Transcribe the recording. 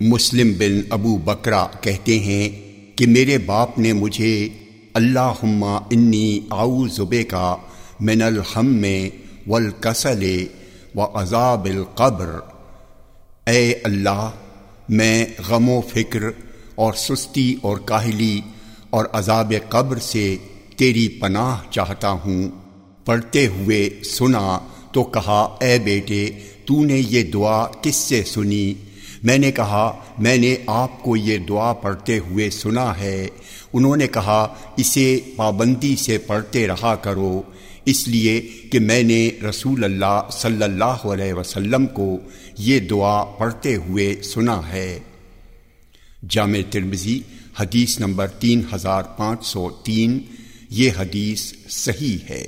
مسلم بن ابو بکرا کہتے ہیں کہ میرے باپ نے مجھے اللہ انی آؤ زبے کا من الحم میں ولکسل و عذاب القبر۔ اے اللہ، میں غم و فکر اور سستی اور کاہلی اور عذاب قبر سے تیری پناہ چاہتا ہوں۔ پڑھتے ہوئے سنا تو کہا، اے بیٹے، تو نے یہ دعا کس سے سنی؟ میں نے کہا، میں نے آپ کو یہ دعا پڑھتے ہوئے سنا ہے۔ انہوں نے کہا، اسے پابندی سے پڑھتے رہا کرو۔ اس لیے کہ میں نے رسول اللہ صلی اللہ علیہ وسلم کو یہ دعا پڑھتے ہوئے سنا ہے۔ جامع ترمزی حدیث نمبر تین ہزار پانچ سو تین، یہ حدیث صحیح ہے۔